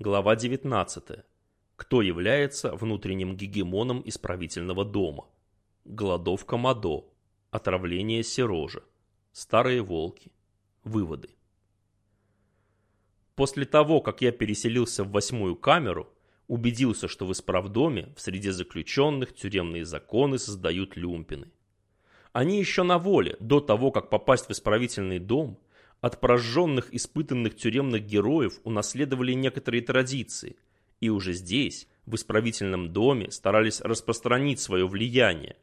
Глава 19. Кто является внутренним гегемоном исправительного дома? Голодовка Мадо. Отравление Сирожа. Старые волки. Выводы. После того, как я переселился в восьмую камеру, убедился, что в исправдоме в среде заключенных тюремные законы создают люмпины. Они еще на воле, до того, как попасть в исправительный дом, от прожженных испытанных тюремных героев унаследовали некоторые традиции, и уже здесь, в исправительном доме, старались распространить свое влияние,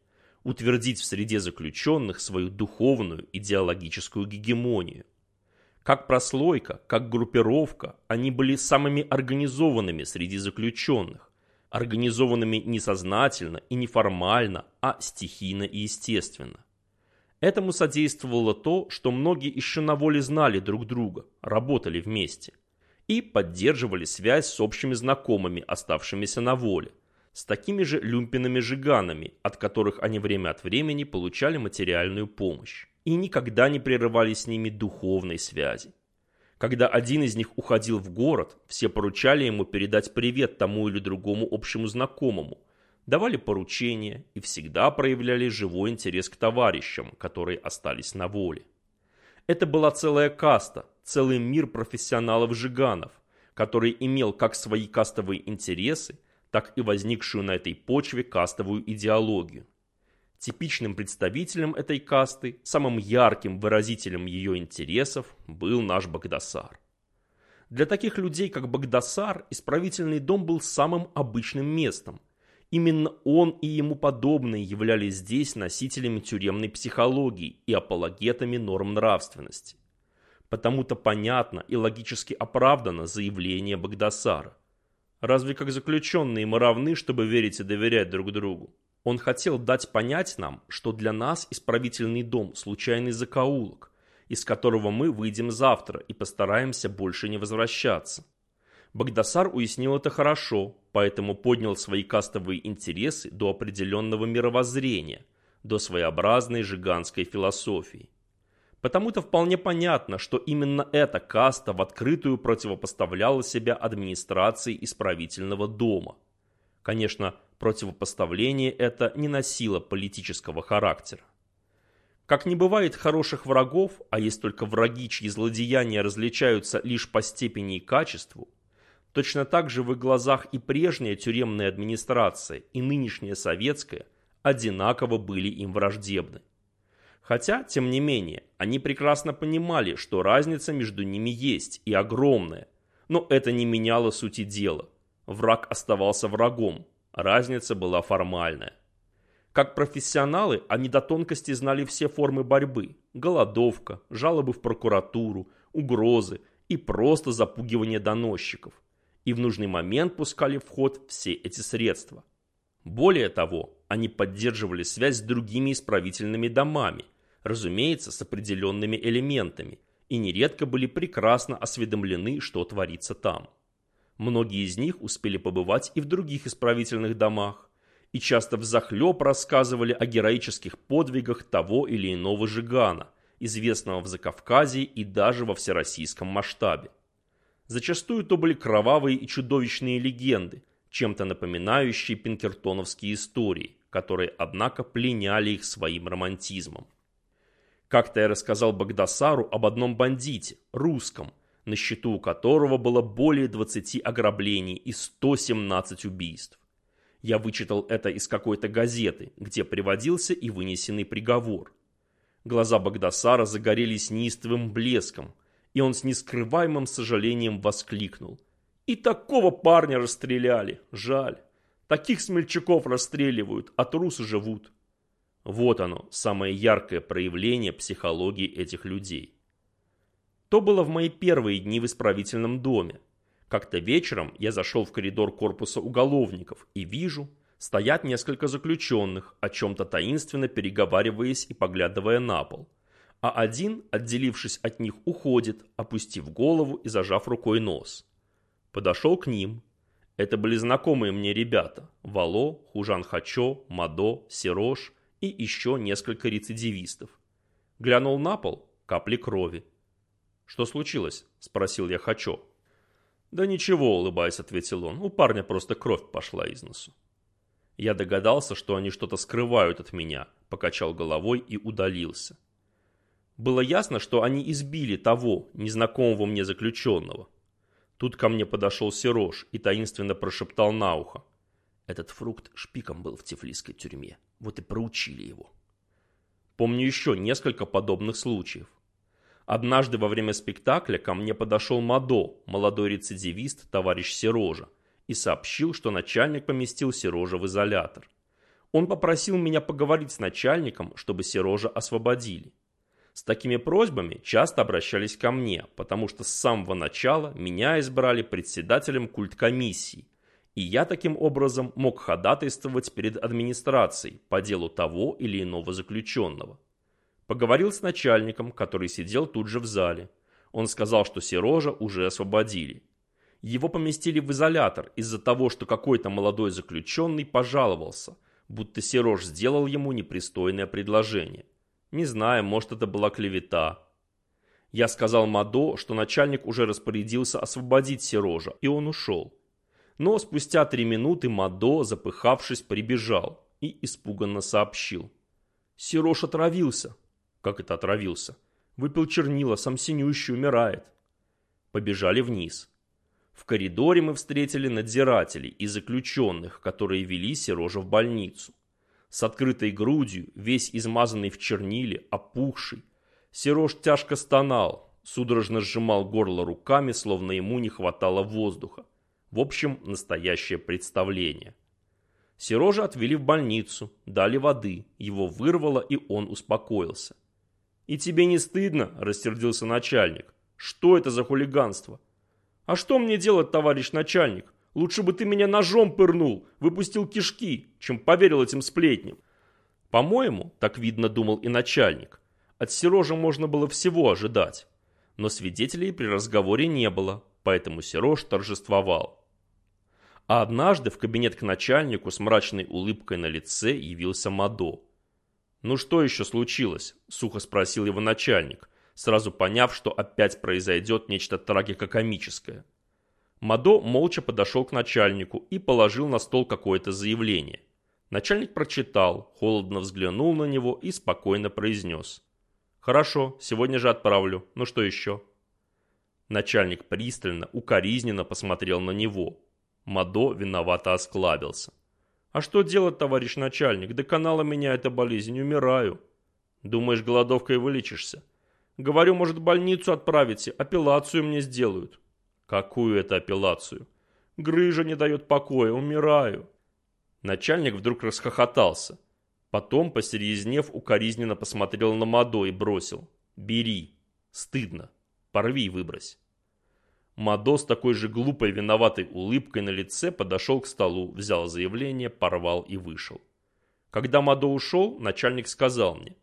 утвердить в среде заключенных свою духовную идеологическую гегемонию. Как прослойка, как группировка, они были самыми организованными среди заключенных, организованными не сознательно и не формально, а стихийно и естественно. Этому содействовало то, что многие еще на воле знали друг друга, работали вместе и поддерживали связь с общими знакомыми, оставшимися на воле, с такими же люмпинами-жиганами, от которых они время от времени получали материальную помощь, и никогда не прерывали с ними духовной связи. Когда один из них уходил в город, все поручали ему передать привет тому или другому общему знакомому, давали поручения и всегда проявляли живой интерес к товарищам, которые остались на воле. Это была целая каста, целый мир профессионалов-жиганов, который имел как свои кастовые интересы, так и возникшую на этой почве кастовую идеологию. Типичным представителем этой касты, самым ярким выразителем ее интересов был наш Багдасар. Для таких людей, как Багдасар, исправительный дом был самым обычным местом – Именно он и ему подобные являлись здесь носителями тюремной психологии и апологетами норм нравственности. Потому-то понятно и логически оправдано заявление Багдасара. Разве как заключенные мы равны, чтобы верить и доверять друг другу? Он хотел дать понять нам, что для нас исправительный дом – случайный закоулок, из которого мы выйдем завтра и постараемся больше не возвращаться. Багдасар уяснил это хорошо, поэтому поднял свои кастовые интересы до определенного мировоззрения, до своеобразной жиганской философии. Потому-то вполне понятно, что именно эта каста в открытую противопоставляла себя администрации исправительного дома. Конечно, противопоставление это не носило политического характера. Как не бывает хороших врагов, а есть только враги, чьи злодеяния различаются лишь по степени и качеству, Точно так же в их глазах и прежняя тюремная администрация, и нынешняя советская одинаково были им враждебны. Хотя, тем не менее, они прекрасно понимали, что разница между ними есть и огромная, но это не меняло сути дела. Враг оставался врагом, разница была формальная. Как профессионалы, они до тонкости знали все формы борьбы – голодовка, жалобы в прокуратуру, угрозы и просто запугивание доносчиков и в нужный момент пускали в ход все эти средства. Более того, они поддерживали связь с другими исправительными домами, разумеется, с определенными элементами, и нередко были прекрасно осведомлены, что творится там. Многие из них успели побывать и в других исправительных домах, и часто взахлеб рассказывали о героических подвигах того или иного Жигана, известного в Закавказье и даже во всероссийском масштабе. Зачастую то были кровавые и чудовищные легенды, чем-то напоминающие пинкертоновские истории, которые, однако, пленяли их своим романтизмом. Как-то я рассказал Багдасару об одном бандите, русском, на счету у которого было более 20 ограблений и 117 убийств. Я вычитал это из какой-то газеты, где приводился и вынесенный приговор. Глаза Багдасара загорелись неистовым блеском – и он с нескрываемым сожалением воскликнул. «И такого парня расстреляли! Жаль! Таких смельчаков расстреливают, а трусы живут!» Вот оно, самое яркое проявление психологии этих людей. То было в мои первые дни в исправительном доме. Как-то вечером я зашел в коридор корпуса уголовников и вижу, стоят несколько заключенных, о чем-то таинственно переговариваясь и поглядывая на пол а один, отделившись от них, уходит, опустив голову и зажав рукой нос. Подошел к ним. Это были знакомые мне ребята – Вало, Хужан Хачо, Мадо, Сирош и еще несколько рецидивистов. Глянул на пол – капли крови. «Что случилось?» – спросил я Хачо. «Да ничего», — улыбаясь, ответил он, — «у парня просто кровь пошла из носу». Я догадался, что они что-то скрывают от меня, покачал головой и удалился. Было ясно, что они избили того, незнакомого мне заключенного. Тут ко мне подошел Серож и таинственно прошептал на ухо. Этот фрукт шпиком был в тифлисской тюрьме. Вот и проучили его. Помню еще несколько подобных случаев. Однажды во время спектакля ко мне подошел Мадо, молодой рецидивист, товарищ Серожа, и сообщил, что начальник поместил Серожа в изолятор. Он попросил меня поговорить с начальником, чтобы Серожа освободили. С такими просьбами часто обращались ко мне, потому что с самого начала меня избрали председателем культкомиссии, и я таким образом мог ходатайствовать перед администрацией по делу того или иного заключенного. Поговорил с начальником, который сидел тут же в зале. Он сказал, что Серожа уже освободили. Его поместили в изолятор из-за того, что какой-то молодой заключенный пожаловался, будто Серож сделал ему непристойное предложение. Не знаю, может это была клевета. Я сказал Мадо, что начальник уже распорядился освободить Серожа, и он ушел. Но спустя три минуты Мадо, запыхавшись, прибежал и испуганно сообщил. Серож отравился. Как это отравился? Выпил чернила, сам синющий умирает. Побежали вниз. В коридоре мы встретили надзирателей и заключенных, которые вели Серожа в больницу. С открытой грудью, весь измазанный в черниле, опухший. Серож тяжко стонал, судорожно сжимал горло руками, словно ему не хватало воздуха. В общем, настоящее представление. Серожа отвели в больницу, дали воды, его вырвало, и он успокоился. «И тебе не стыдно?» – рассердился начальник. «Что это за хулиганство?» «А что мне делать, товарищ начальник? Лучше бы ты меня ножом пырнул, выпустил кишки, чем поверил этим сплетням». По-моему, так видно думал и начальник. От Серожа можно было всего ожидать. Но свидетелей при разговоре не было, поэтому Серож торжествовал. А однажды в кабинет к начальнику с мрачной улыбкой на лице явился Мадо. «Ну что еще случилось?» – сухо спросил его начальник, сразу поняв, что опять произойдет нечто трагикокомическое. Мадо молча подошел к начальнику и положил на стол какое-то заявление. Начальник прочитал, холодно взглянул на него и спокойно произнес. «Хорошо, сегодня же отправлю. Ну что еще?» Начальник пристально, укоризненно посмотрел на него. Мадо виновато осклабился. «А что делать, товарищ начальник? До канала меня эта болезнь, умираю». «Думаешь, голодовкой вылечишься?» «Говорю, может, больницу отправите, апеллацию мне сделают». «Какую это апеллацию?» «Грыжа не дает покоя, умираю». Начальник вдруг расхохотался. Потом, посерьезнев, укоризненно посмотрел на Мадо и бросил. «Бери. Стыдно. Порви и выбрось». Мадо с такой же глупой виноватой улыбкой на лице подошел к столу, взял заявление, порвал и вышел. Когда Мадо ушел, начальник сказал мне,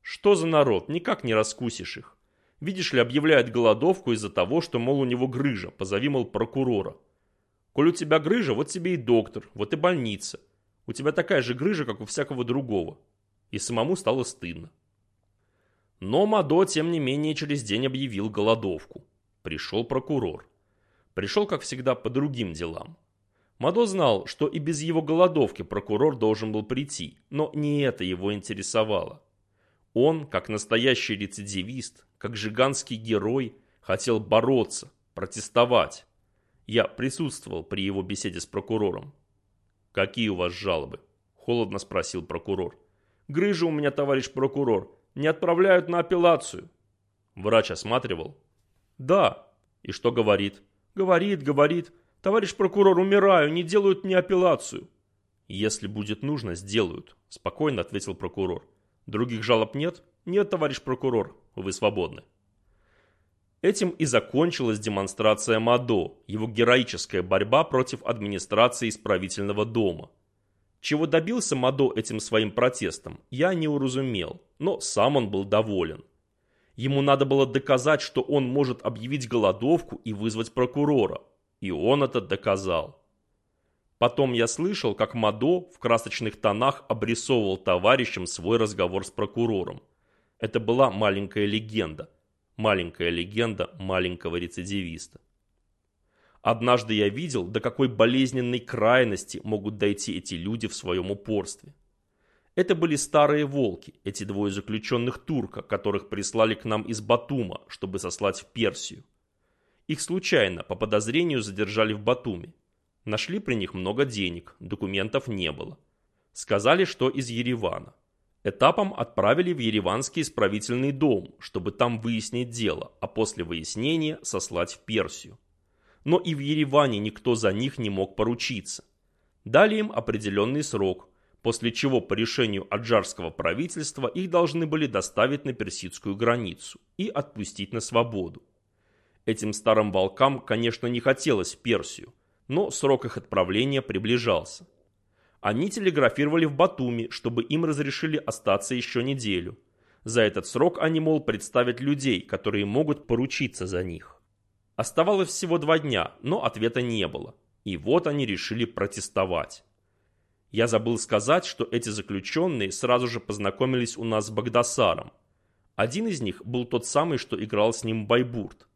«Что за народ, никак не раскусишь их. Видишь ли, объявляет голодовку из-за того, что, мол, у него грыжа, позови, мол, прокурора. Коль у тебя грыжа, вот тебе и доктор, вот и больница. У тебя такая же грыжа, как у всякого другого». И самому стало стыдно. Но Мадо, тем не менее, через день объявил голодовку. Пришел прокурор. Пришел, как всегда, по другим делам. Мадо знал, что и без его голодовки прокурор должен был прийти, но не это его интересовало. Он, как настоящий рецидивист, как жиганский герой, хотел бороться, протестовать. Я присутствовал при его беседе с прокурором. «Какие у вас жалобы?» – холодно спросил прокурор. «Грыжа у меня, товарищ прокурор. Не отправляют на апелляцию». Врач осматривал. «Да». «И что говорит?» «Говорит, говорит. Товарищ прокурор, умираю, не делают мне апелляцию». «Если будет нужно, сделают», – спокойно ответил прокурор. «Других жалоб нет?» «Нет, товарищ прокурор, вы свободны». Этим и закончилась демонстрация МАДО, его героическая борьба против администрации исправительного дома. Чего добился МАДО этим своим протестом, я не уразумел, но сам он был доволен. Ему надо было доказать, что он может объявить голодовку и вызвать прокурора. И он это доказал. Потом я слышал, как Мадо в красочных тонах обрисовывал товарищам свой разговор с прокурором. Это была маленькая легенда. Маленькая легенда маленького рецидивиста. Однажды я видел, до какой болезненной крайности могут дойти эти люди в своем упорстве. Это были старые волки, эти двое заключенных турка, которых прислали к нам из Батума, чтобы сослать в Персию. Их случайно, по подозрению, задержали в Батуме. Нашли при них много денег, документов не было. Сказали, что из Еревана. Этапом отправили в Ереванский исправительный дом, чтобы там выяснить дело, а после выяснения сослать в Персию. Но и в Ереване никто за них не мог поручиться. Дали им определенный срок, после чего по решению аджарского правительства их должны были доставить на персидскую границу и отпустить на свободу. Этим старым волкам, конечно, не хотелось в Персию, но срок их отправления приближался. Они телеграфировали в Батуми, чтобы им разрешили остаться еще неделю. За этот срок они, мол, представят людей, которые могут поручиться за них. Оставалось всего два дня, но ответа не было. И вот они решили протестовать. Я забыл сказать, что эти заключенные сразу же познакомились у нас с Багдасаром. Один из них был тот самый, что играл с ним Байбурт.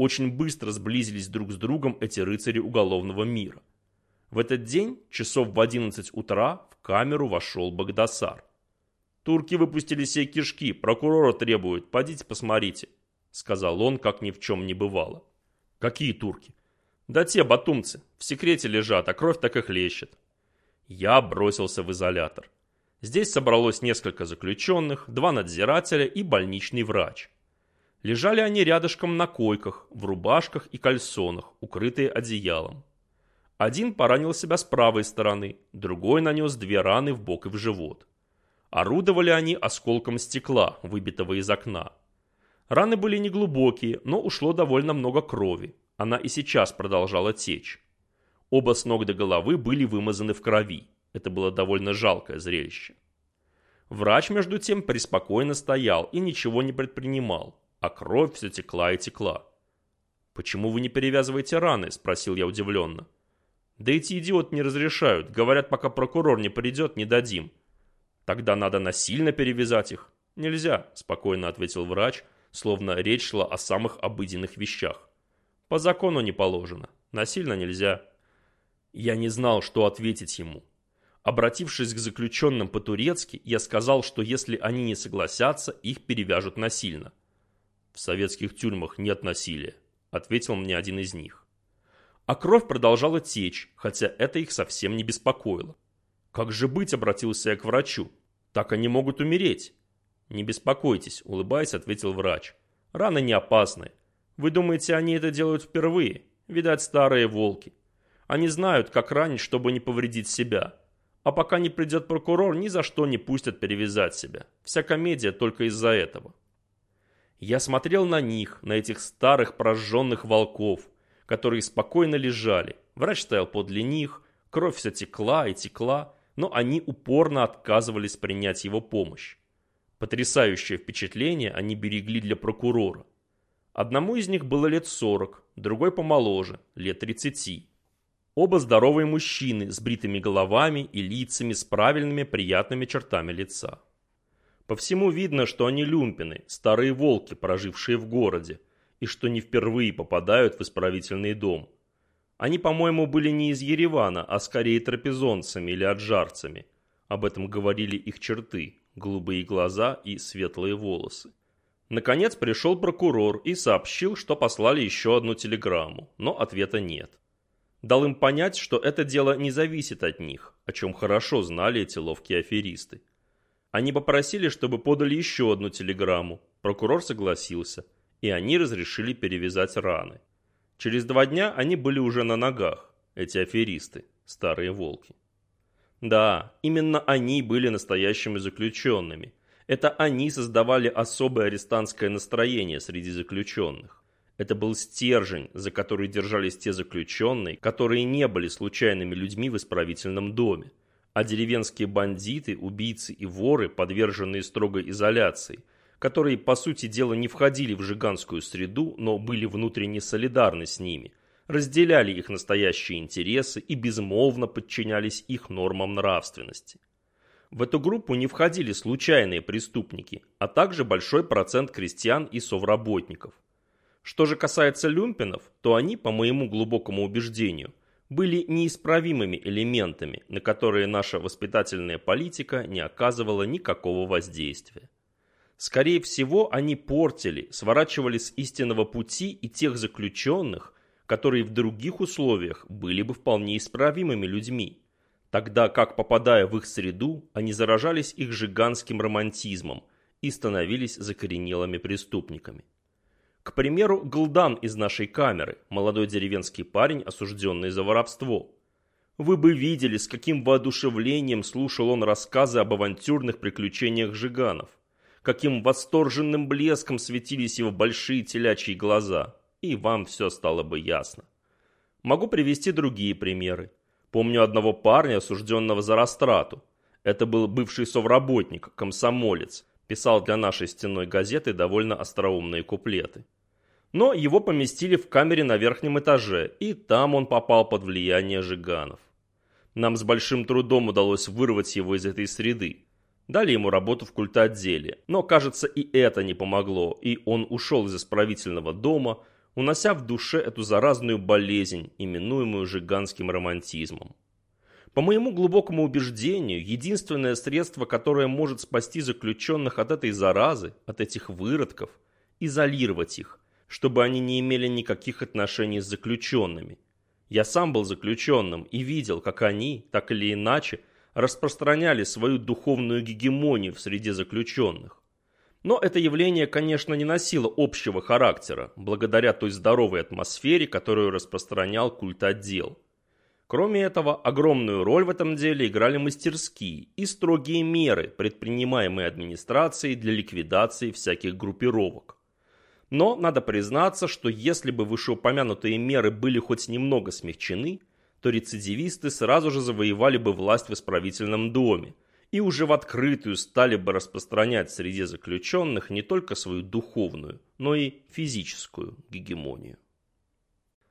Очень быстро сблизились друг с другом эти рыцари уголовного мира. В этот день, часов в 11 утра, в камеру вошел Багдасар. «Турки выпустили все кишки, прокурора требуют, подите посмотрите», сказал он, как ни в чем не бывало. «Какие турки?» «Да те батумцы, в секрете лежат, а кровь так и хлещет». Я бросился в изолятор. Здесь собралось несколько заключенных, два надзирателя и больничный врач. Лежали они рядышком на койках, в рубашках и кальсонах, укрытые одеялом. Один поранил себя с правой стороны, другой нанес две раны в бок и в живот. Орудовали они осколком стекла, выбитого из окна. Раны были неглубокие, но ушло довольно много крови. Она и сейчас продолжала течь. Оба с ног до головы были вымазаны в крови. Это было довольно жалкое зрелище. Врач, между тем, преспокойно стоял и ничего не предпринимал а кровь все текла и текла. «Почему вы не перевязываете раны?» – спросил я удивленно. «Да эти идиоты не разрешают. Говорят, пока прокурор не придет, не дадим». «Тогда надо насильно перевязать их». «Нельзя», – спокойно ответил врач, словно речь шла о самых обыденных вещах. «По закону не положено. Насильно нельзя». Я не знал, что ответить ему. Обратившись к заключенным по-турецки, я сказал, что если они не согласятся, их перевяжут насильно. В советских тюрьмах нет насилия, ответил мне один из них. А кровь продолжала течь, хотя это их совсем не беспокоило. Как же быть, обратился я к врачу. Так они могут умереть. Не беспокойтесь, улыбаясь, ответил врач. Раны не опасны. Вы думаете, они это делают впервые? Видать, старые волки. Они знают, как ранить, чтобы не повредить себя. А пока не придет прокурор, ни за что не пустят перевязать себя. Вся комедия только из-за этого. Я смотрел на них, на этих старых прожженных волков, которые спокойно лежали. Врач стоял подле них, кровь вся текла и текла, но они упорно отказывались принять его помощь. Потрясающее впечатление они берегли для прокурора. Одному из них было лет 40, другой помоложе, лет 30. Оба здоровые мужчины с бритыми головами и лицами с правильными приятными чертами лица. По всему видно, что они люмпины, старые волки, прожившие в городе, и что не впервые попадают в исправительный дом. Они, по-моему, были не из Еревана, а скорее трапезонцами или аджарцами. Об этом говорили их черты, голубые глаза и светлые волосы. Наконец пришел прокурор и сообщил, что послали еще одну телеграмму, но ответа нет. Дал им понять, что это дело не зависит от них, о чем хорошо знали эти ловкие аферисты. Они попросили, чтобы подали еще одну телеграмму. Прокурор согласился, и они разрешили перевязать раны. Через два дня они были уже на ногах, эти аферисты, старые волки. Да, именно они были настоящими заключенными. Это они создавали особое арестантское настроение среди заключенных. Это был стержень, за который держались те заключенные, которые не были случайными людьми в исправительном доме а деревенские бандиты, убийцы и воры, подверженные строгой изоляции, которые, по сути дела, не входили в жиганскую среду, но были внутренне солидарны с ними, разделяли их настоящие интересы и безмолвно подчинялись их нормам нравственности. В эту группу не входили случайные преступники, а также большой процент крестьян и совработников. Что же касается люмпинов, то они, по моему глубокому убеждению, были неисправимыми элементами, на которые наша воспитательная политика не оказывала никакого воздействия. Скорее всего, они портили, сворачивали с истинного пути и тех заключенных, которые в других условиях были бы вполне исправимыми людьми, тогда как, попадая в их среду, они заражались их жиганским романтизмом и становились закоренелыми преступниками. К примеру, Голдан из нашей камеры, молодой деревенский парень, осужденный за воровство. Вы бы видели, с каким воодушевлением слушал он рассказы об авантюрных приключениях жиганов. Каким восторженным блеском светились его большие телячьи глаза. И вам все стало бы ясно. Могу привести другие примеры. Помню одного парня, осужденного за растрату. Это был бывший совработник, комсомолец, писал для нашей стенной газеты довольно остроумные куплеты. Но его поместили в камере на верхнем этаже, и там он попал под влияние жиганов. Нам с большим трудом удалось вырвать его из этой среды. Дали ему работу в культотделе, но, кажется, и это не помогло, и он ушел из исправительного дома, унося в душе эту заразную болезнь, именуемую жиганским романтизмом. По моему глубокому убеждению, единственное средство, которое может спасти заключенных от этой заразы, от этих выродков, изолировать их, чтобы они не имели никаких отношений с заключенными. Я сам был заключенным и видел, как они, так или иначе, распространяли свою духовную гегемонию в среде заключенных. Но это явление, конечно, не носило общего характера, благодаря той здоровой атмосфере, которую распространял культ отдел. Кроме этого, огромную роль в этом деле играли мастерские и строгие меры, предпринимаемые администрацией для ликвидации всяких группировок. Но надо признаться, что если бы вышеупомянутые меры были хоть немного смягчены, то рецидивисты сразу же завоевали бы власть в исправительном доме и уже в открытую стали бы распространять среди заключенных не только свою духовную, но и физическую гегемонию.